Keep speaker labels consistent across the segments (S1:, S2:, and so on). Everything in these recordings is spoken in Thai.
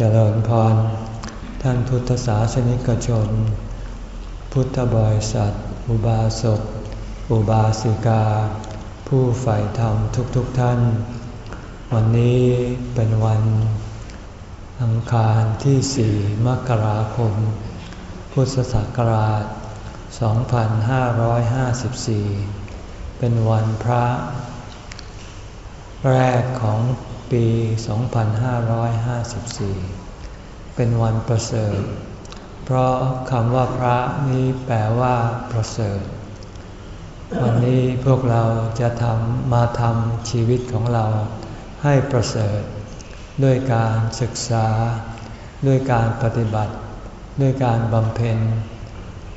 S1: เจริญพร ท่านพุทธศาสนิกชน พุทธบริษัท อุบาสก อุบาสิกา ผู้ใฝ่ธรรมทุกๆทท่าน วันนี้เป็นวันอังคารที่สี่มกราคม พุทธศักราช 2554 เป็นวันพระ แรกของ ปี 2554 เป็นวันประเสริฐ เพราะคำว่าพระนี้แปลว่าประเสริฐ วันนี้พวกเราจะทำมาทำชีวิตของเราให้ประเสริฐ ด้วยการศึกษา ด้วยการปฏิบัติ ด้วยการบำเพ็ญ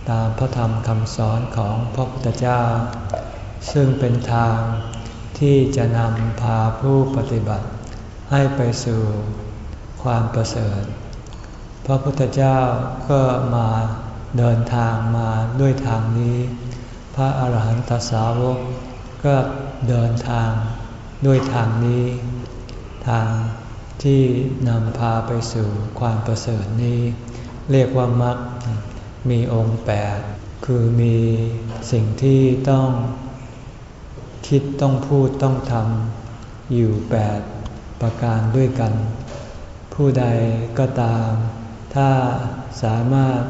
S1: ตามพระธรรมคำสอนของพระพุทธเจ้า ซึ่งเป็นทางที่จะนำพาผู้ปฏิบัติ ให้ไปสู่ความประเสริฐ พระพุทธเจ้าก็มาเดินทางมาด้วยทางนี้ พระอาหารหันตสาวกก็เดินทางด้วยทางนี้ ทางที่นำพาไปสู่ความประเสริฐนี้ เรียกว่ามรรคมีองค์แปดคือมีสิ่งที่ต้องคิดต้องพูดต้องทำอยู่แปด ประการด้วยกัน ผู้ใดก็ตาม ถ้าสามารถ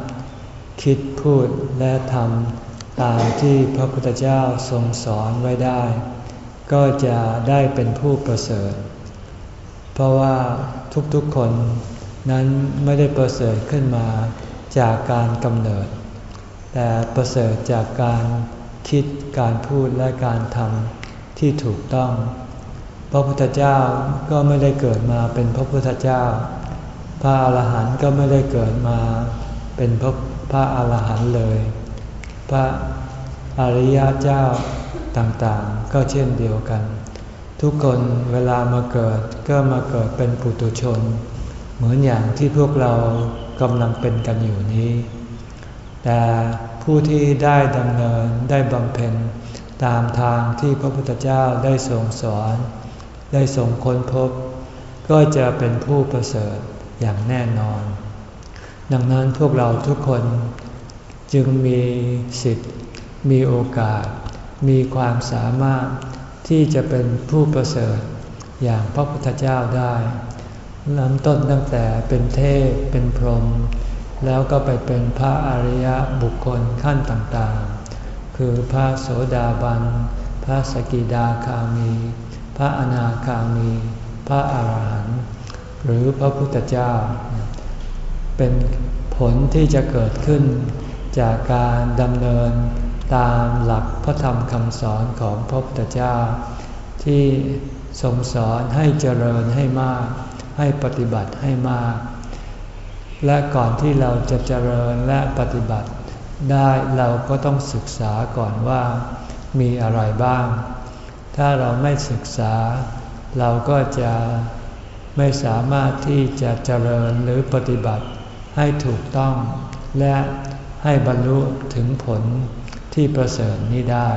S1: คิดพูดและทำตามที่พระพุทธเจ้าทรงสอนไว้ได้ ก็จะได้เป็นผู้ประเสริฐ เพราะว่าทุกๆคนนั้นไม่ได้ประเสริฐขึ้นมาจากการกำเนิด แต่ประเสริฐจากการคิดการพูดและการทำที่ถูกต้อง พระพุทธเจ้าก็ไม่ได้เกิดมาเป็นพระพุทธเจ้า พระอาหารหันต์ก็ไม่ได้เกิดมาเป็นพระพระอาหารหันต์เลย พระอริยเจ้าต่างๆ ก็เช่นเดียวกัน ทุกคนเวลามาเกิดก็มาเกิดเป็นปุถุชน เหมือนอย่างที่พวกเรากำลังเป็นกันอยู่นี้ แต่ผู้ที่ได้ดำเนินได้บำเพ็ญตามทางที่พระพุทธเจ้าได้ทรงสอน ได้ส่งค้นพบ ก็จะเป็นผู้ประเสริฐอย่างแน่นอน ดังนั้นพวกเราทุกคนจึงมีสิทธิ์ มีโอกาส มีความสามารถที่จะเป็นผู้ประเสริฐอย่างพระพุทธเจ้าได้ลำต้นตั้งแต่เป็นเทพเป็นพรหมแล้วก็ไปเป็นพระอริยบุคคลขั้นต่างๆ คือพระโสดาบัน พระสกิดาคามี พระอนาคามี พระอาหารหันต์หรือพระพุทธเจ้า เป็นผลที่จะเกิดขึ้น จากการดำเนินตามหลักพระธรรมคำสอนของพระพุทธเจ้า ที่ทรงสอนให้เจริญให้มาก ให้ปฏิบัติให้มาก และก่อนที่เราจะเจริญและปฏิบัติได้เราก็ต้องศึกษาก่อนว่ามีอะไรบ้าง ถ้าเราไม่ศึกษา เราก็จะไม่สามารถที่จะเจริญหรือปฏิบัติให้ถูกต้อง และให้บรรลุถึงผลที่ประเสริฐนี้ได้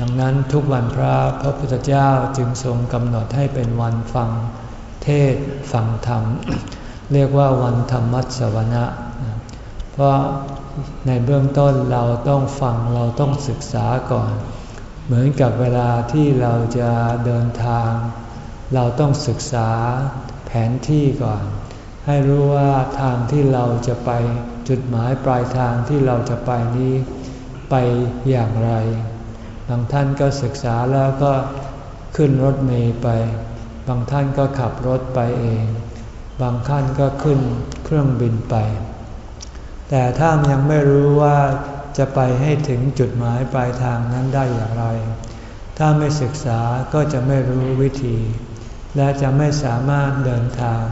S1: ดังนั้นทุกวันพระพระพุทธเจ้าจึงทรงกำหนดให้เป็นวันฟังเทศฟังธรรม เรียกว่าวันธรรมัสวนะ เพราะในเบื้องต้นเราต้องฟังเราต้องศึกษาก่อน เหมือนกับเวลาที่เราจะเดินทาง เราต้องศึกษาแผนที่ก่อน ให้รู้ว่าทางที่เราจะไปจุดหมายปลายทางที่เราจะไปนี้ไปอย่างไร บางท่านก็ศึกษาแล้วก็ขึ้นรถเมล์ไป บางท่านก็ขับรถไปเอง บางท่านก็ขึ้นเครื่องบินไป แต่ถ้ายังไม่รู้ว่า จะไปให้ถึงจุดหมายปลายทางนั้นได้อย่างไร ถ้าไม่ศึกษาก็จะไม่รู้วิธี และจะไม่สามารถเดินทาง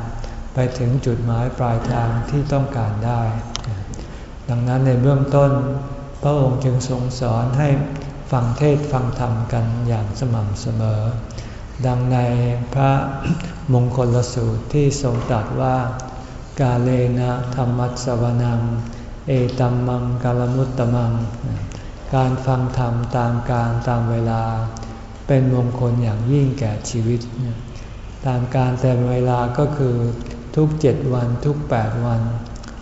S1: ไปถึงจุดหมายปลายทางที่ต้องการได้ ดังนั้นในเบื้องต้น พระองค์จึงทรงสอนให้ฟังเทศฟังธรรมกันอย่างสม่ำเสมอ ดังในพระมงคลสูตรที่ทรงตรัสว่า กาเลนะธรรมัสวนัง เอตัมมังกาลมุตตมัง การฟังธรรมตามการตามเวลา เป็นมงคลอย่างยิ่งแก่ชีวิต ตามการแต่เวลาก็คือทุกเจ็ดวันทุกแปดวัน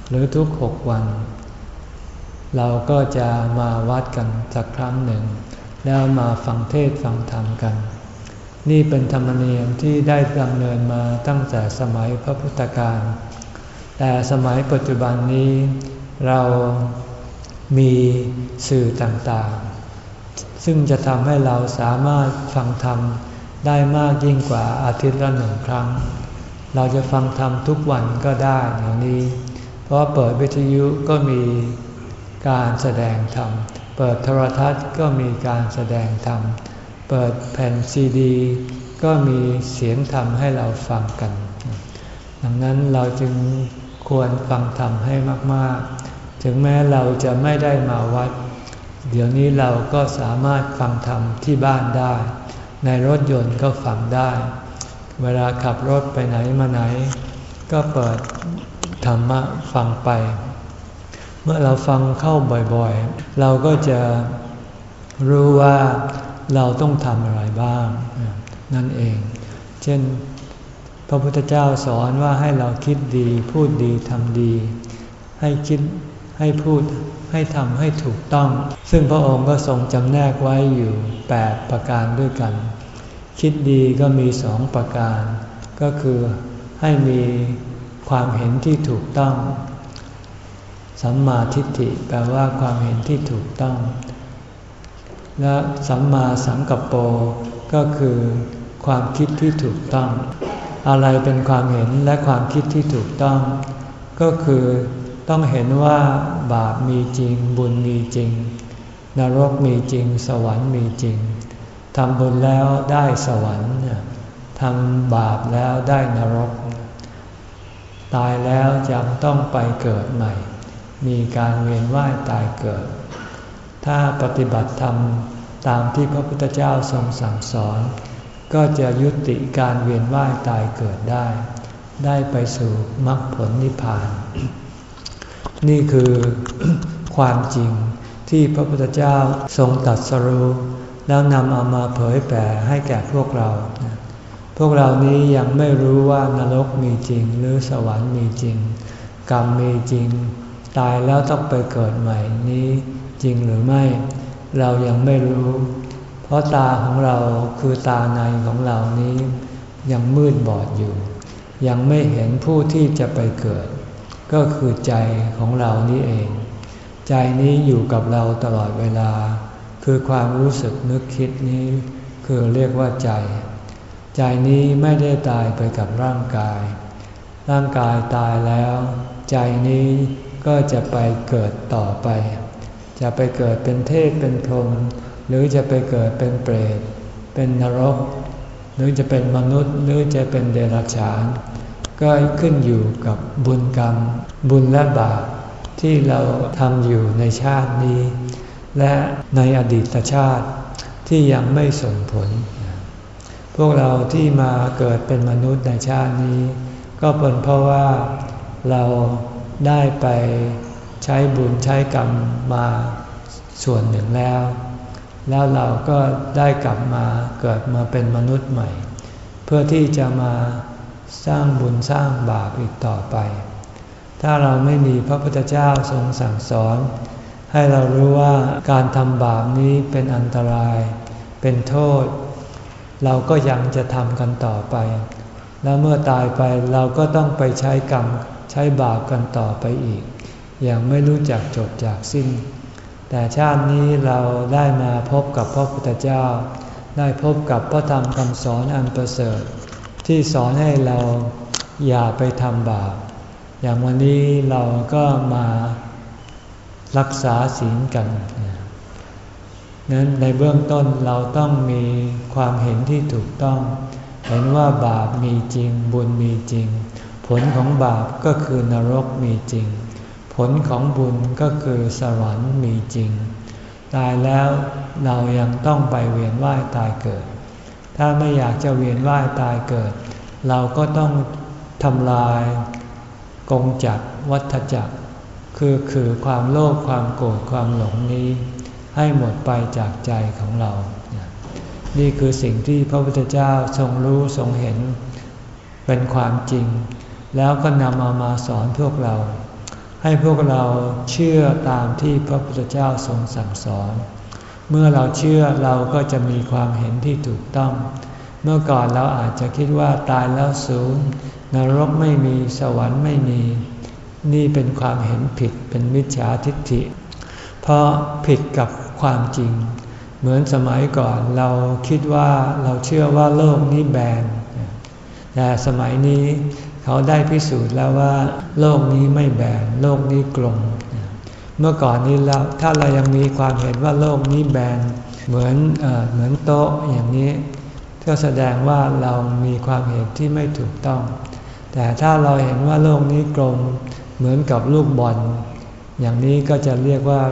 S1: หรือทุกหกวัน เราก็จะมาวัดกันสักครั้งหนึ่ง แล้วมาฟังเทศฟังธรรมกัน นี่เป็นธรรมเนียมที่ได้ดำเนินมาตั้งแต่สมัยพระพุทธการแต่สมัยปัจจุบันนี้ เรามีสื่อต่างๆ ซึ่งจะทำให้เราสามารถฟังธรรมได้มากยิ่งกว่าอาทิตย์ละหนึ่งครั้ง เราจะฟังธรรมทุกวันก็ได้อย่างนี้ เพราะเปิดวิทยุก็มีการแสดงธรรม เปิดโทรทัศน์ก็มีการแสดงธรรม เปิดแผ่นซีดี ก็มีเสียงธรรมให้เราฟังกัน ดังนั้นเราจึงควรฟังธรรมให้มากๆ ถึงแม้เราจะไม่ได้มาวัด เดี๋ยวนี้เราก็สามารถฟังธรรมที่บ้านได้ ในรถยนต์ก็ฟังได้ เวลาขับรถไปไหนมาไหน ก็เปิดธรรมะฟังไป เมื่อเราฟังเข้าบ่อยๆ เราก็จะรู้ว่าเราต้องทำอะไรบ้าง นั่นเอง เช่น พระพุทธเจ้าสอนว่าให้เราคิดดีพูดดีทำดี ให้คิด ให้พูดให้ทำให้ถูกต้อง ซึ่งพระองค์ก็ทรงจำแนกไว้อยู่ 8 ประการด้วยกัน คิดดีก็มีสองประการ ก็คือให้มีความเห็นที่ถูกต้อง สัมมาทิฏฐิแปลว่าความเห็นที่ถูกต้อง และสัมมาสังกัปโปก็คือความคิดที่ถูกต้อง อะไรเป็นความเห็นและความคิดที่ถูกต้อง ก็คือ ต้องเห็นว่าบาปมีจริง บุญมีจริง นรกมีจริง สวรรค์มีจริงทำบุญแล้วได้สวรรค์ทำบาปแล้วได้นรก ตายแล้วยังต้องไปเกิดใหม่ มีการเวียนว่ายตายเกิด ถ้าปฏิบัติธรรมตามที่พระพุทธเจ้าทรงสั่งสอน ก็จะยุติการเวียนว่ายตายเกิดได้ ได้ไปสู่มรรคผลนิพพาน นี่คือความจริงที่พระพุทธเจ้าทรงตัดสรู้แล้วนำเอามาเผยแผ่ให้แก่พวกเรา พวกเรานี้ยังไม่รู้ว่านรกมีจริง หรือสวรรค์มีจริง กรรมมีจริง ตายแล้วต้องไปเกิดใหม่นี้จริงหรือไม่ เรายังไม่รู้ เพราะตาของเราคือตาในของเรานี้ ยังมืดบอดอยู่ ยังไม่เห็นผู้ที่จะไปเกิด ก็คือใจของเรานี้เอง ใจนี้อยู่กับเราตลอดเวลา คือความรู้สึกนึกคิดนี้ คือเรียกว่าใจ ใจนี้ไม่ได้ตายไปกับร่างกาย ร่างกายตายแล้ว ใจนี้ก็จะไปเกิดต่อไป จะไปเกิดเป็นเทพเป็นพรหมหรือจะไปเกิดเป็นเปรต เป็นนรก หรือจะเป็นมนุษย์ หรือจะเป็นเดรัจฉาน ก็ขึ้นอยู่กับบุญกรรม บุญและบาปที่เราทำอยู่ในชาตินี้ และในอดีตชาติที่ยังไม่ส่งผล พวกเราที่มาเกิดเป็นมนุษย์ในชาตินี้ ก็เป็นเพราะว่าเราได้ไปใช้บุญใช้กรรมมาส่วนหนึ่งแล้ว แล้วเราก็ได้กลับมาเกิดมาเป็นมนุษย์ใหม่ เพื่อที่จะมา สร้างบุญสร้างบาปอีกต่อไป ถ้าเราไม่มีพระพุทธเจ้าทรงสั่งสอน ให้เรารู้ว่าการทำบาปนี้เป็นอันตราย เป็นโทษ เราก็ยังจะทำกันต่อไป แล้วเมื่อตายไปเราก็ต้องไปใช้กรรมใช้บาปกันต่อไปอีก อย่างไม่รู้จักจบจากสิ้น แต่ชาตินี้เราได้มาพบกับพระพุทธเจ้า ได้พบกับพระธรรมคำสอนอันประเสริฐ ที่สอนให้เราอย่าไปทำบาป อย่างวันนี้เราก็มารักษาศีลกันนั้นในเบื้องต้นเราต้องมีความเห็นที่ถูกต้อง เห็นว่าบาปมีจริง บุญมีจริง ผลของบาปก็คือนรกมีจริง ผลของบุญก็คือสวรรค์มีจริง ตายแล้วเรายังต้องไปเวียนว่ายตายเกิด ถ้าไม่อยากจะเวียนว่ายตายเกิด เราก็ต้องทำลายกงจักวัฏจักร คือคือความโลภความโกรธความหลงนี้ ให้หมดไปจากใจของเรา นี่คือสิ่งที่พระพุทธเจ้าทรงรู้ทรงเห็นเป็นความจริง แล้วก็นำเอามาสอนพวกเรา ให้พวกเราเชื่อตามที่พระพุทธเจ้าทรงสั่งสอน เมื่อเราเชื่อเราก็จะมีความเห็นที่ถูกต้อง เมื่อก่อนเราอาจจะคิดว่าตายแล้วสูญนรกไม่มีสวรรค์ไม่มี นี่เป็นความเห็นผิดเป็นมิจฉาทิฏฐิ เพราะผิดกับความจริง เหมือนสมัยก่อนเราคิดว่าเราเชื่อว่าโลกนี้แบนแต่สมัยนี้เขาได้พิสูจน์แล้วว่า โลกนี้ไม่แบนโลกนี้กลมเเมื่อก่อนนี้เราถ้าเรายังมีความเห็นว่าโลกนี้แบนเหมือนเอเหมือนโต๊ะอย่างนี้ก็แสดงว่าเรามีความเห็นที่ไม่ถูกต้อง แต่ถ้าเราเห็นว่าโลกนี้กลมเหมือนกับลูกบอลอย่างนี้ก็จะเรียกว่า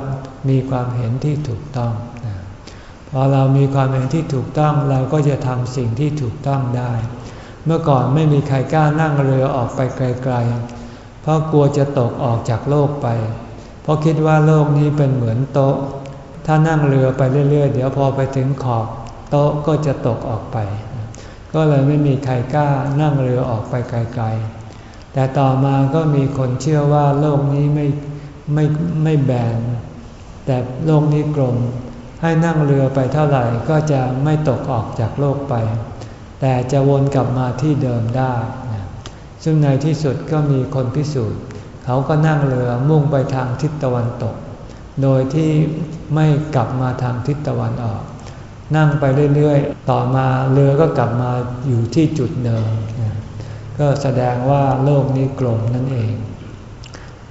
S1: มีความเห็นที่ถูกต้องพอเรามีความเห็นที่ถูกต้องเราก็จะทำสิ่งที่ถูกต้องได้ เมื่อก่อนไม่มีใครกล้านั่งเรือออกไปไกลๆ เพราะกลัวจะตกออกจากโลกไป เพราะคิดว่าโลกนี้เป็นเหมือนโต๊ะ ถ้านั่งเรือไปเรื่อยๆ เดี๋ยวพอไปถึงขอบโต๊ะก็จะตกออกไป ก็เลยไม่มีใครกล้านั่งเรือออกไปไกลๆ แต่ต่อมาก็มีคนเชื่อว่าโลกนี้ไม่ไม่ไม่แบน แต่โลกนี้กลม ให้นั่งเรือไปเท่าไหร่ก็จะไม่ตกออกจากโลกไป แต่จะวนกลับมาที่เดิมได้ ซึ่งในที่สุดก็มีคนพิสูจน์ เขาก็นั่งเรือมุ่งไปทางทิศตะวันตก โดยที่ไม่กลับมาทางทิศตะวันออก นั่งไปเรื่อยๆ ต่อมาเรือก็กลับมาอยู่ที่จุดเดิม ก็แสดงว่าโลกนี้กลมนั่นเอง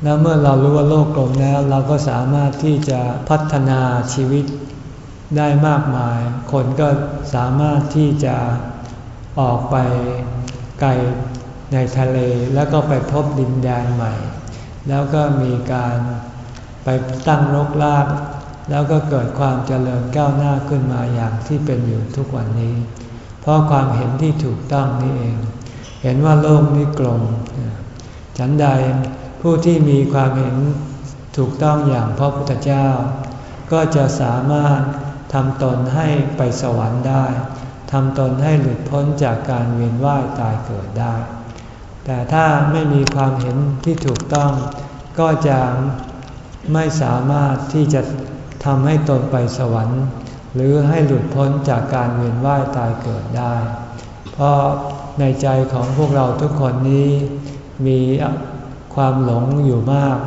S1: แล้วเมื่อเรารู้ว่าโลกกลมแล้ว เราก็สามารถที่จะพัฒนาชีวิตได้มากมาย คนก็สามารถที่จะออกไปไกลในทะเลแล้วก็ไปพบดินแดนใหม่ แล้วก็มีการไปตั้งรกราก แล้วก็เกิดความเจริญก้าวหน้าขึ้นมาอย่างที่เป็นอยู่ทุกวันนี้ เพราะความเห็นที่ถูกต้องนี่เอง เห็นว่าโลกนี้กลม ฉันใดผู้ที่มีความเห็นถูกต้องอย่างพระพุทธเจ้า ก็จะสามารถทำตนให้ไปสวรรค์ได้ทำตนให้หลุดพ้นจากการเวียนว่ายตายเกิดได้ แต่ถ้าไม่มีความเห็นที่ถูกต้อง ก็จะไม่สามารถที่จะทำให้ตนไปสวรรค์ หรือให้หลุดพ้นจากการเวียนว่ายตายเกิดได้ เพราะในใจของพวกเราทุกคนนี้มีความหลงอยู่มาก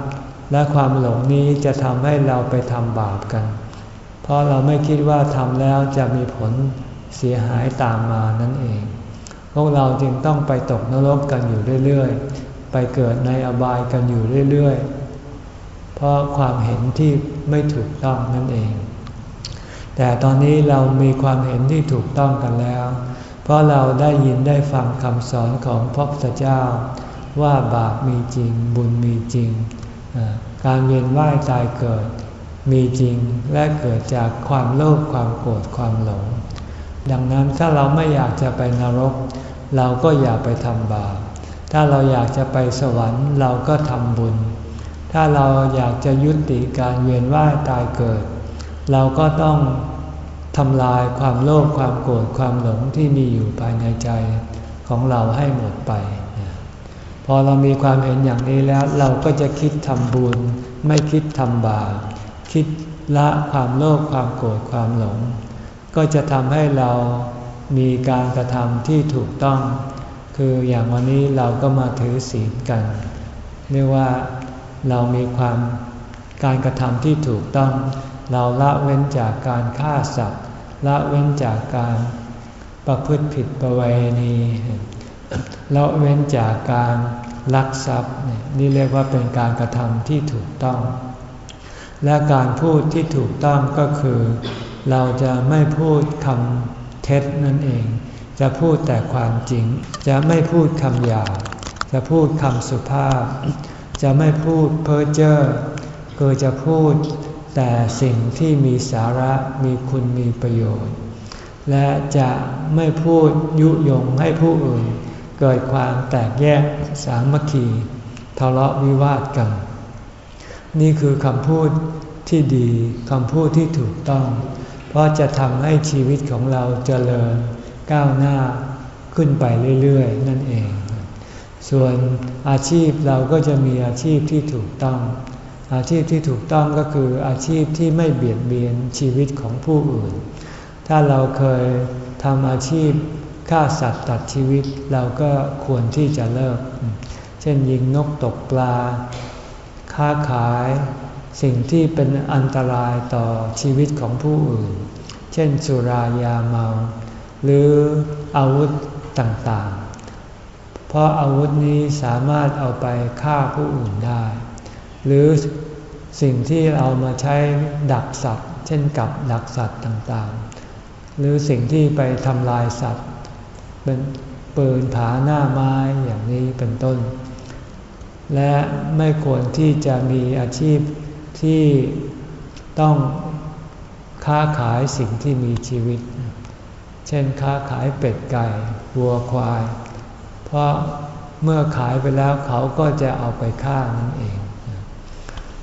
S1: และความหลงนี้จะทำให้เราไปทำบาปกัน เพราะเราไม่คิดว่าทำแล้วจะมีผลเสียหายตามมานั่นเอง พวกเราจึงต้องไปตกนรกกันอยู่เรื่อยๆ ไปเกิดในอบายกันอยู่เรื่อยๆ เพราะความเห็นที่ไม่ถูกต้องนั่นเอง แต่ตอนนี้เรามีความเห็นที่ถูกต้องกันแล้ว เพราะเราได้ยินได้ฟังคำสอนของพระพุทธเจ้า ว่าบาปมีจริงบุญมีจริง การเวียนว่ายตายเกิดมีจริงและเกิดจากความโลภความโกรธความหลง ดังนั้นถ้าเราไม่อยากจะไปนรก เราก็อย่าไปทำบาป ถ้าเราอยากจะไปสวรรค์เราก็ทำบุญ ถ้าเราอยากจะยุติการเวียนว่ายตายเกิด เราก็ต้องทำลายความโลภความโกรธความหลงที่มีอยู่ภายในใจของเราให้หมดไป พอเรามีความเห็นอย่างนี้แล้วเราก็จะคิดทำบุญ ไม่คิดทำบาปคิดละความโลภความโกรธความหลง ก็จะทำให้เรา มีการกระทำที่ถูกต้อง คืออย่างวันนี้เราก็มาถือศีลกัน เรียกว่าเรามีความการกระทำที่ถูกต้อง เราละเว้นจากการฆ่าสัตว์ ละเว้นจากการประพฤติผิดประเวณีละเว้นจากการลักทรัพย์นี่เรียกว่าเป็นการกระทำที่ถูกต้อง และการพูดที่ถูกต้องก็คือ เราจะไม่พูดคำ เท็จนั่นเอง จะพูดแต่ความจริง จะไม่พูดคำหยาบจะพูดคำสุภาพ จะไม่พูดเพ้อเจ้อก็จะพูดแต่สิ่งที่มีสาระมีคุณมีประโยชน์ และจะไม่พูดยุยงให้ผู้อื่น เกิดความแตกแยกสามัคคีทะเลาะวิวาทกัน นี่คือคำพูดที่ดีคำพูดที่ถูกต้อง ราะจะทำให้ชีวิตของเราเจริญก้าวหน้าขึ้นไปเรื่อยๆ นั่นเองสส่วนอาชีพเราก็จะมีอาชีพที่ถูกต้อง อาชีพที่ถูกต้องก็คืออาชีพที่ไม่เบียดเบียนชีวิตของผู้อื่น ถ้าเราเคยทำอาชีพฆ่าสัตว์ตัดชีวิตเราก็ควรที่จะเลิก เช่นยิงนกตกปลา ค้าขาย สิ่งที่เป็นอันตรายต่อชีวิตของผู้อื่น เช่นสุรายาเมา หรืออาวุธต่างๆ เพราะอาวุธนี้สามารถเอาไปฆ่าผู้อื่นได้ หรือสิ่งที่เอามาใช้ดักสัตว์ เช่นกับดักสัตว์ต่างๆ หรือสิ่งที่ไปทำลายสัตว์ เป็นปืนผาหน้าไม้อย่างนี้เป็นต้น และไม่ควรที่จะมีอาชีพ ที่ต้องค้าขายสิ่งที่มีชีวิต เช่นค้าขายเป็ดไก่วัวควาย เพราะเมื่อขายไปแล้วเขาก็จะเอาไปฆ่านั่นเอง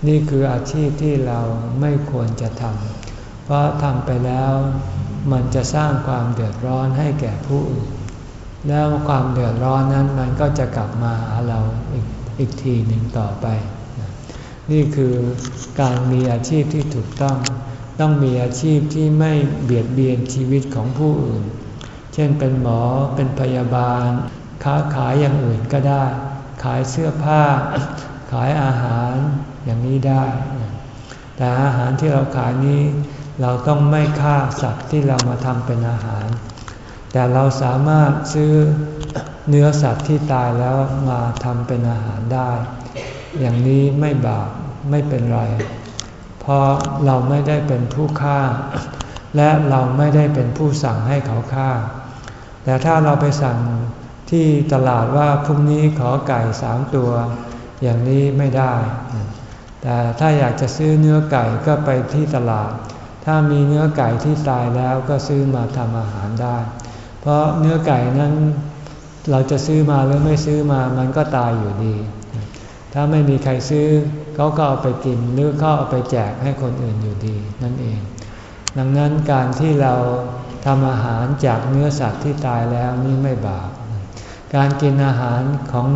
S1: นี่คืออาชีพที่เราไม่ควรจะทำเพราะทำไปแล้วมันจะสร้างความเดือดร้อนให้แก่ผู้อื่น แล้วความเดือดร้อนนั้นมันก็จะกลับมาหาเราอีกอีกทีหนึ่งต่อไป นี่คือการมีอาชีพที่ถูกต้อง ต้องมีอาชีพที่ไม่เบียดเบียนชีวิตของผู้อื่น เช่นเป็นหมอเป็นพยาบาล ค้าขายอย่างอื่นก็ได้ ขายเสื้อผ้า ขายอาหารอย่างนี้ได้ แต่อาหารที่เราขายนี้ เราต้องไม่ฆ่าสัตว์ที่เรามาทำเป็นอาหาร แต่เราสามารถซื้อเนื้อสัตว์ที่ตายแล้วมาทำเป็นอาหารได้ อย่างนี้ไม่บาปไม่เป็นไร เพราะเราไม่ได้เป็นผู้ฆ่า และเราไม่ได้เป็นผู้สั่งให้เขาฆ่า แต่ถ้าเราไปสั่งที่ตลาดว่าพรุ่งนี้ขอไก่สามตัว อย่างนี้ไม่ได้ แต่ถ้าอยากจะซื้อเนื้อไก่ก็ไปที่ตลาด ถ้ามีเนื้อไก่ที่ตายแล้วก็ซื้อมาทำอาหารได้ เพราะเนื้อไก่นั้นเราจะซื้อมาหรือไม่ซื้อมามันก็ตายอยู่ดี ถ้าไม่มีใครซื้อเขาก็เอาไปกินหรือเขาเอาไปแจกให้คนอื่นอยู่ดีนั่นเอง ดังนั้นการที่เราทำอาหารจากเนื้อสัตว์ที่ตายแล้วนี่ไม่บาป การกินอาหารของ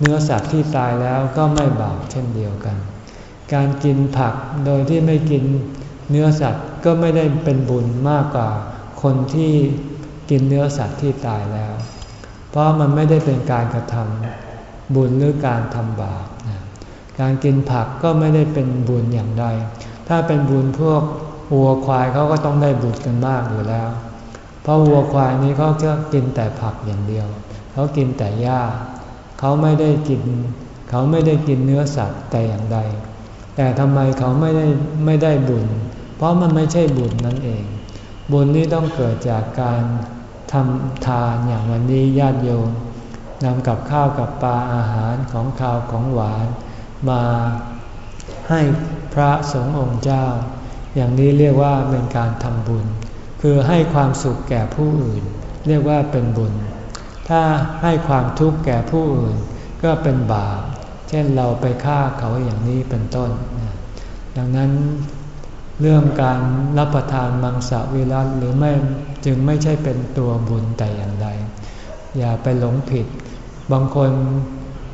S1: เนื้อสัตว์ที่ตายแล้วก็ไม่บาปเช่นเดียวกัน การกินผักโดยที่ไม่กินเนื้อสัตว์ก็ไม่ได้เป็นบุญมากกว่าคนที่กินเนื้อสัตว์ที่ตายแล้ว เพราะมันไม่ได้เป็นการกระทำ บุญหรือการทำบาปการกินผักก็ไม่ได้เป็นบุญอย่างใด ถ้าเป็นบุญพวกวัวควายเขาก็ต้องได้บุญกันมากอยู่แล้ว เพราะวัวควายนี้เขาก็กินแต่ผักอย่างเดียว เขากินแต่หญ้า เขาไม่ได้กิน เขาไม่ได้กินเนื้อสัตว์แต่อย่างใด แต่ทำไมเขาไม่ได้ไม่ได้บุญ เพราะมันไม่ใช่บุญนั่นเอง บุญนี้ต้องเกิดจากการทำทานอย่างวันนี้ญาติโยม นำกับข้าวกับปลาอาหารของข้าวของหวาน มาให้พระสงฆ์องค์เจ้า อย่างนี้เรียกว่าเป็นการทำบุญ คือให้ความสุขแก่ผู้อื่น เรียกว่าเป็นบุญ ถ้าให้ความทุกข์แก่ผู้อื่น ก็เป็นบาป เช่นเราไปฆ่าเขาอย่างนี้เป็นต้น ดังนั้นเรื่องการรับประทานมังสวิรัตหรือไม่จึงไม่ใช่เป็นตัวบุญแต่อย่างใด อย่าไปหลงผิด บางคน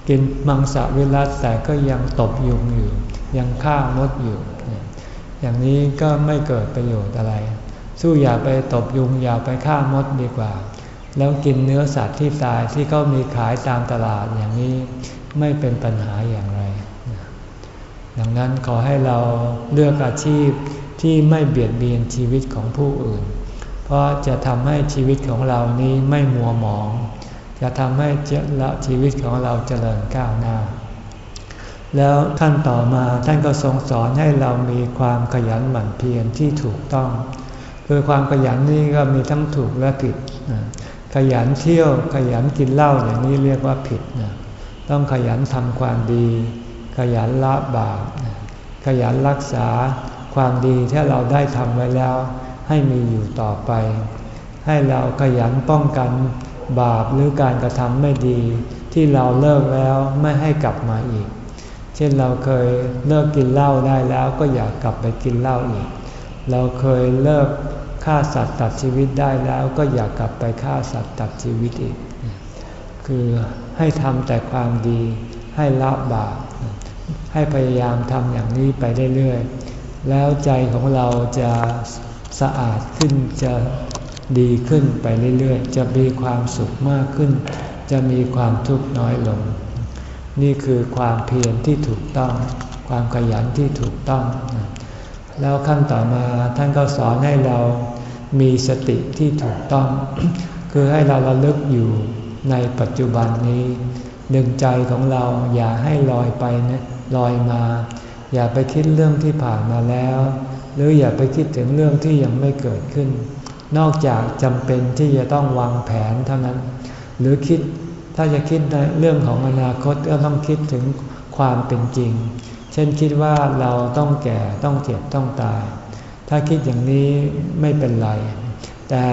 S1: กินมังสวิรัตแต่ก็ยังตบยุงอยู่ ยังฆ่ามดอยู่ อย่างนี้ก็ไม่เกิดประโยชน์อะไร สู้อย่าไปตบยุงอย่าไปฆ่ามดดีกว่า แล้วกินเนื้อสัตว์ที่ตายที่เขามีขายตามตลาดอย่างนี้ไม่เป็นปัญหาอย่างไร ดังนั้นขอให้เราเลือกอาชีพที่ไม่เบียดเบียนชีวิตของผู้อื่น เพราะจะทำให้ชีวิตของเรานี้ไม่มัวหมอง จะทำให้ละชีวิตของเราเจริญก้าวหน้า แล้วขั้นต่อมาท่านก็ทรงสอนให้เรามีความขยันหมั่นเพียรที่ถูกต้อง คือความขยันนี่ก็มีทั้งถูกและผิด ขยันเที่ยวขยันกินเหล้าอย่างนี้เรียกว่าผิดนะต้องขยันทำความดี ขยันละบาปขยันรักษาความดีที่เราได้ทำไว้แล้ว ให้มีอยู่ต่อไป ให้เราขยันป้องกัน บาปหรือการกระทำไม่ดี ที่เราเลิกแล้วไม่ให้กลับมาอีก เช่นเราเคยเลิกกินเหล้าได้แล้วก็อยากกลับไปกินเหล้าอีก เราเคยเลิกฆ่าสัตว์ตัดชีวิตได้แล้วก็อยากกลับไปฆ่าสัตว์ตัดชีวิตอีก คือให้ทำแต่ความดีให้ละบาปให้พยายามทำอย่างนี้ไปเรื่อยๆ แล้วใจของเราจะสะอาดขึ้นจะ ดีขึ้นไปเรื่อยๆ จะมีความสุขมากขึ้น จะมีความทุกข์น้อยลง นี่คือความเพียรที่ถูกต้อง ความขยันที่ถูกต้อง แล้วขั้นต่อมาท่านก็สอนให้เรามีสติที่ถูกต้อง คือให้เราระลึกอยู่ในปัจจุบันนี้ดึงใจของเราอย่าให้ลอยไปนะลอยมา อย่าไปคิดเรื่องที่ผ่านมาแล้ว หรืออย่าไปคิดถึงเรื่องที่ยังไม่เกิดขึ้น นอกจากจำเป็นที่จะต้องวางแผนเท่านั้น หรือคิดถ้าจะคิดในเรื่องของอนาคตก็ต้องคิดถึงความเป็นจริง เช่นคิดว่าเราต้องแก่ต้องเจ็บต้องตาย ถ้าคิดอย่างนี้ไม่เป็นไร แต่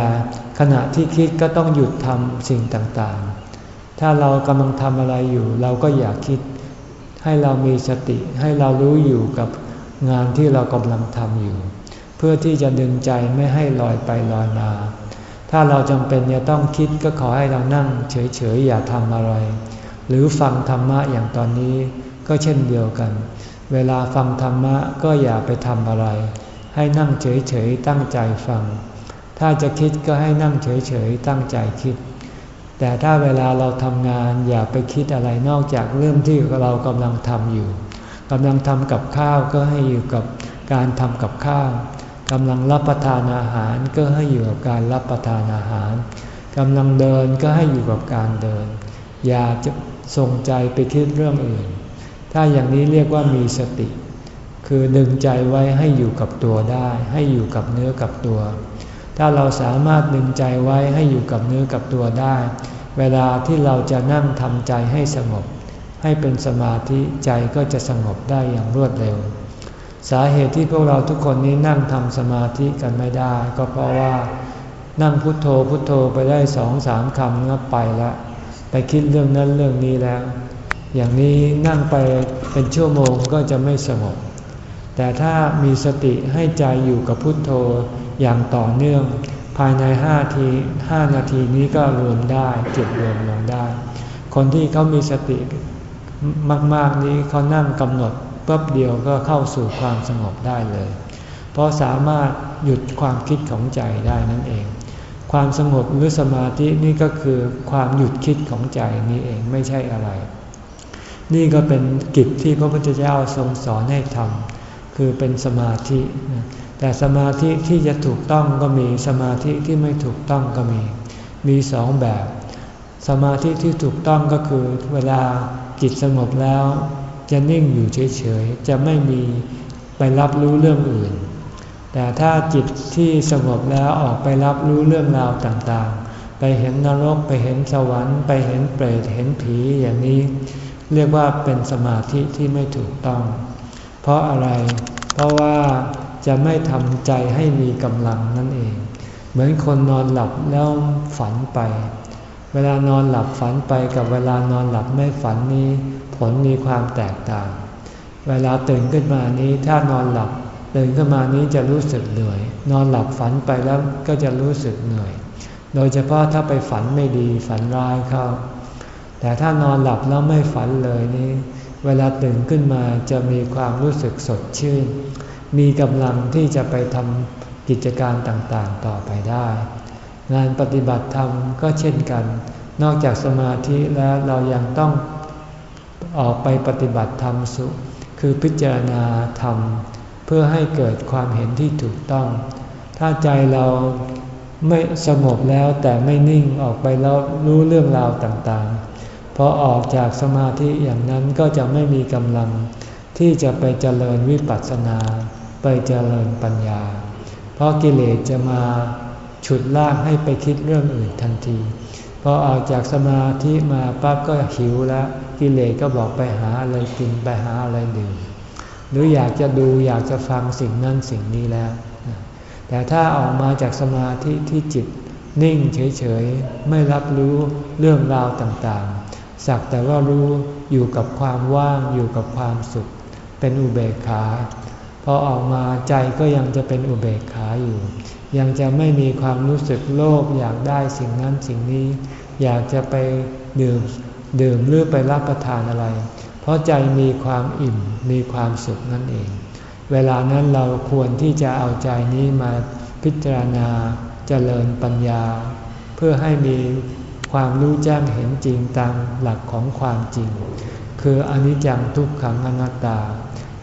S1: ขณะที่คิดก็ต้องหยุดทำสิ่งต่างๆ ถ้าเรากำลังทำอะไรอยู่ เราก็อย่าคิด ให้เรามีสติให้เรารู้อยู่กับงานที่เรากำลังทำอยู่ เพื่อที่จะดึงใจไม่ให้ลอยไปลอยมา ถ้าเราจำเป็นจะต้องคิดก็ขอให้เรานั่งเฉยๆอย่าทำอะไร หรือฟังธรรมะอย่างตอนนี้ก็เช่นเดียวกัน เวลาฟังธรรมะก็อย่าไปทำอะไร ให้นั่งเฉยๆตั้งใจฟัง ถ้าจะคิดก็ให้นั่งเฉยๆตั้งใจคิด แต่ถ้าเวลาเราทำงานอย่าไปคิดอะไรนอกจากเรื่องที่เรากำลังทำอยู่กำลังทำกับข้าวก็ให้อยู่กับการทำกับข้าว กำลังรับประทานอาหารก็ให้อยู่กับการรับประทานอาหารกำลังเดินก็ให้อยู่กับการเดิน อย่าจะส่งใจไปคิดเรื่องอื่น ถ้าอย่างนี้เรียกว่ามีสติ คือดึงใจไว้ให้อยู่กับตัวได้ ให้อยู่กับเนื้อกับตัว ถ้าเราสามารถดึงใจไว้ให้อยู่กับเนื้อกับตัวได้ เวลาที่เราจะนั่งทำใจให้สงบ ให้เป็นสมาธิใจก็จะสงบได้อย่างรวดเร็ว สาเหตุที่พวกเราทุกคนนี้นั่งทำสมาธิกันไม่ได้ ก็เพราะว่านั่งพุทโธพุทโธไปได้สองสามคำแล้วไปละไปคิดเรื่องนั้นเรื่องนี้แล้ว อย่างนี้นั่งไปเป็นชั่วโมงก็จะไม่สงบ แต่ถ้ามีสติให้ใจอยู่กับพุทโธอย่างต่อเนื่อง ภายในห้าทีห้านาทีนี้ก็รวมได้จุดรวมลงได้ คนที่เขามีสติมาก ๆนี้เขานั่งกำหนด ปุ๊บเดียวก็เข้าสู่ความสงบได้เลย เพราะสามารถหยุดความคิดของใจได้นั่นเอง ความสงบหรือสมาธินี่ก็คือความหยุดคิดของใจนี่เองไม่ใช่อะไร นี่ก็เป็นกิจที่พระพุทธเจ้าทรงสอนให้ทำคือเป็นสมาธิ แต่สมาธิที่จะถูกต้องก็มีสมาธิที่ไม่ถูกต้องก็มี มีสองแบบ สมาธิที่ถูกต้องก็คือเวลาจิตสงบแล้ว จะนิ่งอยู่เฉยๆ จะไม่มีไปรับรู้เรื่องอื่น แต่ถ้าจิตที่สงบแล้วออกไปรับรู้เรื่องราวต่างๆ ไปเห็นนรกไปเห็นสวรรค์ ไปเห็นเปรตเห็นผีอย่างนี้ เรียกว่าเป็นสมาธิที่ไม่ถูกต้อง เพราะอะไร เพราะว่าจะไม่ทำใจให้มีกำลังนั่นเอง เหมือนคนนอนหลับแล้วฝันไป เวลานอนหลับฝันไปกับเวลานอนหลับไม่ฝันนี้ ผลมีความแตกต่าง เวลาตื่นขึ้นมานี้ถ้านอนหลับตื่นขึ้นมานี้จะรู้สึกเหนื่อย นอนหลับฝันไปแล้วก็จะรู้สึกเหนื่อย โดยเฉพาะถ้าไปฝันไม่ดีฝันร้ายเข้า แต่ถ้านอนหลับแล้วไม่ฝันเลยนี้เวลาตื่นขึ้นมาจะมีความรู้สึกสดชื่น มีกำลังที่จะไปทำกิจการต่างๆต่อไปได้ งานปฏิบัติธรรมก็เช่นกัน นอกจากสมาธิแล้วเรายังต้อง ออกไปปฏิบัติธรรมสุคือพิจารณาธรรม เพื่อให้เกิดความเห็นที่ถูกต้อง ถ้าใจเราไม่สงบแล้วแต่ไม่นิ่งออกไปแล้วรู้เรื่องราวต่างๆ พอออกจากสมาธิอย่างนั้นก็จะไม่มีกำลัง ที่จะไปเจริญวิปัสสนา ไปเจริญปัญญา เพราะกิเลสจะมาฉุดลากให้ไปคิดเรื่องอื่นทันที พอออกจากสมาธิมาปั๊บก็หิวแล้ว กิเลสก็บอกไปหาอะไรกินไปหาอะไรดื่มหรืออยากจะดูอยากจะฟังสิ่งนั้นสิ่งนี้แล้ว แต่ถ้าออกมาจากสมาธิที่จิตนิ่งเฉยๆ ไม่รับรู้เรื่องราวต่างๆ สักแต่ว่ารู้อยู่กับความว่างอยู่กับความสุข เป็นอุเบกขา พอออกมาใจก็ยังจะเป็นอุเบกขาอยู่ ยังจะไม่มีความรู้สึกโลภอยากได้สิ่งนั้นสิ่งนี้ อยากจะไปดื่ม ดื่มหรือไปรับประทานอะไร เพราะใจมีความอิ่มมีความสุขนั่นเอง เวลานั้นเราควรที่จะเอาใจนี้มาพิจารณาเจริญปัญญา เพื่อให้มีความรู้แจ้งเห็นจริงตามหลักของความจริง คืออนิจจังทุกขังอนัตตา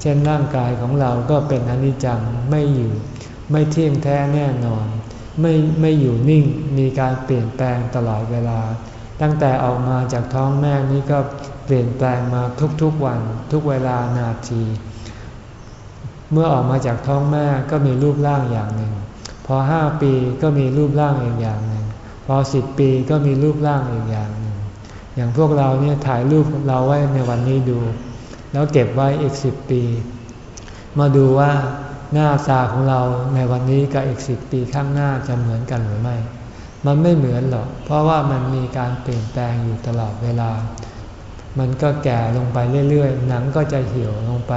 S1: เช่นร่างกายของเราก็เป็นอนิจจังไม่อยู่ ไม่เที่ยงแท้แน่นอน ไม่ไม่อยู่นิ่งมีการเปลี่ยนแปลงตลอดเวลา ตั้งแต่ออกมาจากท้องแม่นี้ก็เปลี่ยนแปลงมาทุกๆวันทุกเวลานาที เมื่อออกมาจากท้องแม่ก็มีรูปร่างอย่างหนึ่ง พอห้าปีก็มีรูปร่างอีกอย่างหนึ่ง พอสิบปีก็มีรูปร่างอีกอย่างหนึ่ง อย่างพวกเราเนี่ยถ่ายรูปเราไว้ในวันนี้ดู แล้วเก็บไว้อีกสิบปี มาดูว่าหน้าตาของเราในวันนี้กับอีกสิบปีข้างหน้าจะเหมือนกันหรือไม่ มันไม่เหมือนหรอก เพราะว่ามันมีการเปลี่ยนแปลงอยู่ตลอดเวลา มันก็แก่ลงไปเรื่อยๆ หนังก็จะเหี่ยวลงไป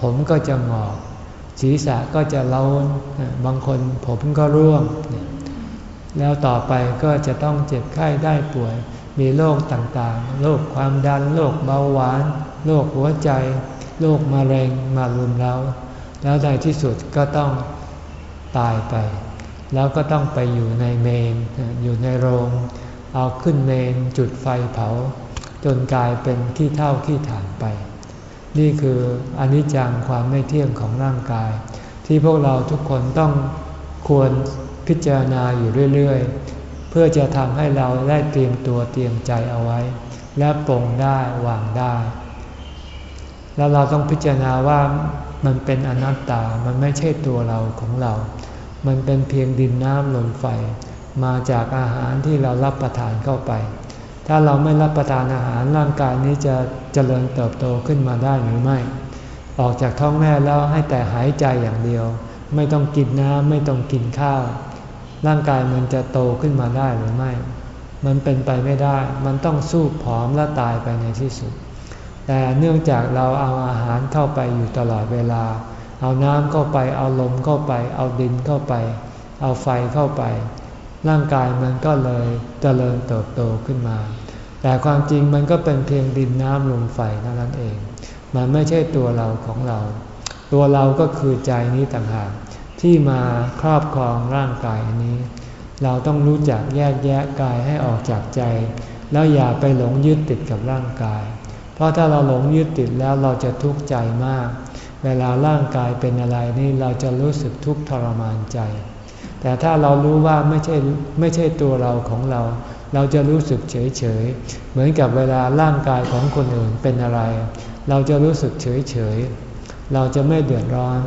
S1: ผมก็จะหงอก ศีรษะก็จะเล้นบางคนผมก็ร่วง แล้วต่อไปก็จะต้องเจ็บไข้ได้ป่วย มีโรคต่างๆ โรคความดัน โรคเบาหวาน โรคหัวใจ โรคมะเร็งมารุมเราแล้วในที่สุดก็ต้องตายไป แล้วก็ต้องไปอยู่ในเมน อยู่ในโรง เอาขึ้นเมนจุดไฟเผา จนกลายเป็นขี้เท่าขี้ถ่านไป นี่คืออนิจจังความไม่เที่ยงของร่างกาย ที่พวกเราทุกคนต้องควรพิจารณาอยู่เรื่อยๆ เพื่อจะทำให้เราได้เตรียมตัวเตรียมใจเอาไว้ และปรงได้วางได้ แล้วเราต้องพิจารณาว่ามันเป็นอนัตตา มันไม่ใช่ตัวเราของเรา มันเป็นเพียงดินน้ำลมไฟ มาจากอาหารที่เรารับประทานเข้าไป ถ้าเราไม่รับประทานอาหารร่างกายนี้จะเจริญเติบโตขึ้นมาได้หรือไม่ ออกจากท้องแม่แล้วให้แต่หายใจอย่างเดียว ไม่ต้องกินน้ำไม่ต้องกินข้าว ร่างกายมันจะโตขึ้นมาได้หรือไม่ มันเป็นไปไม่ได้ มันต้องสู้ผอมและตายไปในที่สุด แต่เนื่องจากเราเอาอาหารเข้าไปอยู่ตลอดเวลา เอาน้ำเข้าไป เอาลมเข้าไป เอาดินเข้าไป เอาไฟเข้าไป ร่างกายมันก็เลยเจริญเติบโตขึ้นมา แต่ความจริงมันก็เป็นเพียงดินน้ำลมไฟเท่านั้นเอง มันไม่ใช่ตัวเราของเรา ตัวเราก็คือใจนี้ต่างหากที่มาครอบครองร่างกายอันนี้ เราต้องรู้จักแยกแยะกายให้ออกจากใจ แล้วอย่าไปหลงยึดติดกับร่างกาย เพราะถ้าเราหลงยึดติดแล้วเราจะทุกข์ใจมาก เวลาร่างกายเป็นอะไรนี่เราจะรู้สึกทุกข์ทรมานใจ แต่ถ้าเรารู้ว่าไม่ใช่ไม่ใช่ตัวเราของเรา เราจะรู้สึกเฉยเฉยเหมือนกับเวลาร่างกายของคนอื่นเป็นอะไร เราจะรู้สึกเฉยเฉยเราจะไม่เดือดร้อน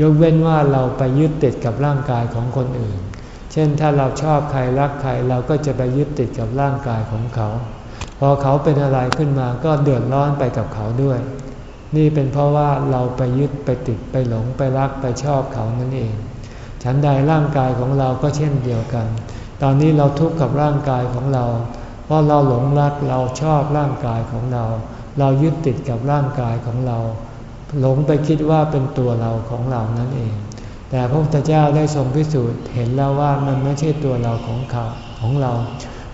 S1: ยกเว้นว่าเราไปยึดติดกับร่างกายของคนอื่น เช่นถ้าเราชอบใครรักใครเราก็จะไปยึดติดกับร่างกายของเขา พอเขาเป็นอะไรขึ้นมาก็เดือดร้อนไปกับเขาด้วย นี่เป็นเพราะว่าเราไปยึดไปติดไปหลงไปรักไปชอบเขานั่นเอง ฉันใดร่างกายของเราก็เช่นเดียวกัน ตอนนี้เราทุกข์กับร่างกายของเรา เพราะเราหลงรักเราชอบร่างกายของเรา เรายึดติดกับร่างกายของเรา หลงไปคิดว่าเป็นตัวเราของเรานั่นเอง แต่พระพุทธเจ้าได้ทรงพิสูจน์เห็นแล้วว่ามันไม่ใช่ตัวเราของเขาของเรา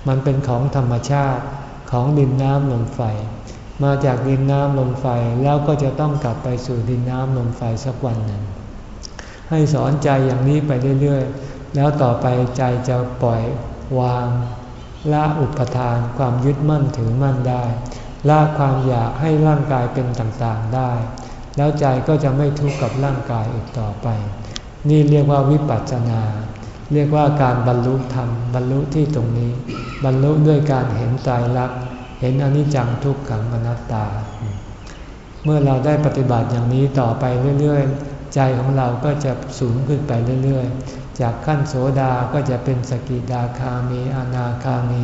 S1: มันเป็นของธรรมชาติของดินน้ำลมไฟ มาจากดินน้ำลมไฟแล้วก็จะต้องกลับไปสู่ดินน้ำลมไฟสักวันหนึ่ง ให้สอนใจอย่างนี้ไปเรื่อยๆ แล้วต่อไปใจจะปล่อยวางละอุปทานความยึดมั่นถือมั่นได้ละความอยากให้ร่างกายเป็นต่างๆได้ แล้วใจก็จะไม่ทุกข์กับร่างกายอีกต่อไป นี่เรียกว่าวิปัสสนา เรียกว่าการบรรลุธรรมบรรลุที่ตรงนี้ บรรลุด้วยการเห็นใจรัก เห็นอนิจจังทุกขังอนัตตา เมื่อเราได้ปฏิบัติอย่างนี้ต่อไปเรื่อยๆ ใจของเราก็จะสูงขึ้นไปเรื่อยๆ จากขั้นโสดาก็จะเป็นสกิดาคามีอนาคามี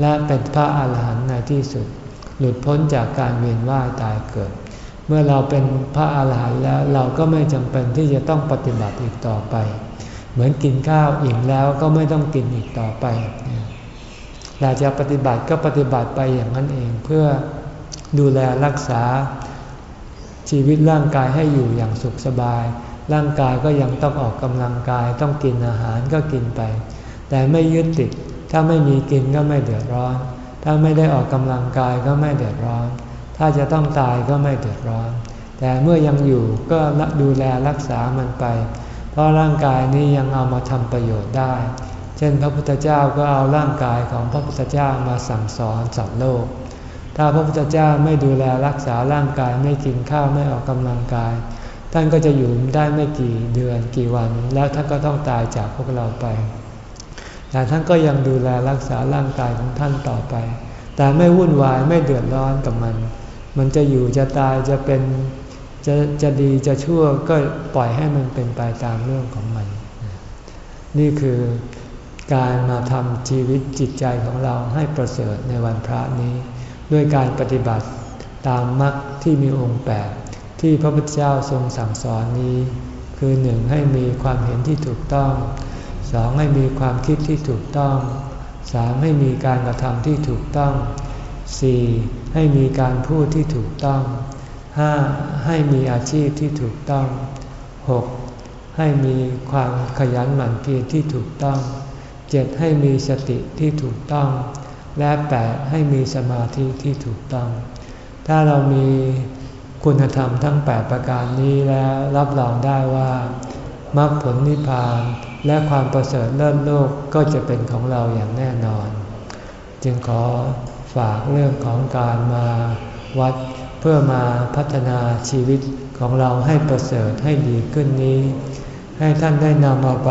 S1: และเป็นพระอาหารหันต์ในที่สุด หลุดพ้นจากการเวียนว่ายตายเกิด เมื่อเราเป็นพระอาหารหันต์แล้วเราก็ไม่จำเป็นที่จะต้องปฏิบัติอีกต่อไป เหมือนกินข้าวอิ่มแล้วก็ไม่ต้องกินอีกต่อไป อยากจะปฏิบัติก็ปฏิบัติไปอย่างนั้นเองเพื่อดูแลรักษาชีวิตร่างกายให้อยู่อย่างสุขสบาย ร่างกายก็ยังต้องออกกำลังกายต้องกินอาหารก็กินไป แต่ไม่ยึดติด ถ้าไม่มีกินก็ไม่เดือดร้อน ถ้าไม่ได้ออกกำลังกายก็ไม่เดือดร้อน ถ้าจะต้องตายก็ไม่เดือดร้อน แต่เมื่อยังอยู่ก็ดูแลรักษามันไป เพราะร่างกายนี้ยังเอามาทำประโยชน์ได้ เช่น พระพุทธเจ้าก็เอาร่างกายของพระพุทธเจ้ามาสั่งสอนสัตว์โลก ถ้าพระพุทธเจ้าไม่ดูแลรักษาร่างกายไม่กินข้าวไม่ออกกำลังกาย ท่านก็จะอยู่ได้ไม่กี่เดือนกี่วัน แล้วท่านก็ต้องตายจากพวกเราไป แต่ท่านก็ยังดูแลรักษาร่างกายของท่านต่อไป แต่ไม่วุ่นวายไม่เดือดร้อนกับมัน มันจะอยู่จะตายจะเป็นจะจะดีจะชั่วก็ปล่อยให้มันเป็นไปตามเรื่องของมัน นี่คือ การมาทำชีวิตจิตใจของเราให้ประเสริฐในวันพระนี้ ด้วยการปฏิบัติตามมรรคที่มีองค์แปดที่พระพุทธเจ้าทรงสั่งสอนนี้ คือหนึ่งให้มีความเห็นที่ถูกต้องสองให้มีความคิดที่ถูกต้องสามให้มีการกระทำที่ถูกต้องสี่ให้มีการพูดที่ถูกต้องห้าให้มีอาชีพที่ถูกต้องหกให้มีความขยันหมั่นเพียรที่ถูกต้อง เจ็ดให้มีสติที่ถูกต้อง และแปดให้มีสมาธิที่ถูกต้อง ถ้าเรามีคุณธรรมทั้ง 8 ประการนี้แล้วรับรองได้ว่ามรรคผลนิพพานและความประเสริฐเลิศโลกก็จะเป็นของเราอย่างแน่นอน จึงขอฝากเรื่องของการมาวัดเพื่อมาพัฒนาชีวิตของเราให้ประเสริฐให้ดีขึ้นนี้ ให้ท่านได้นำเอาไป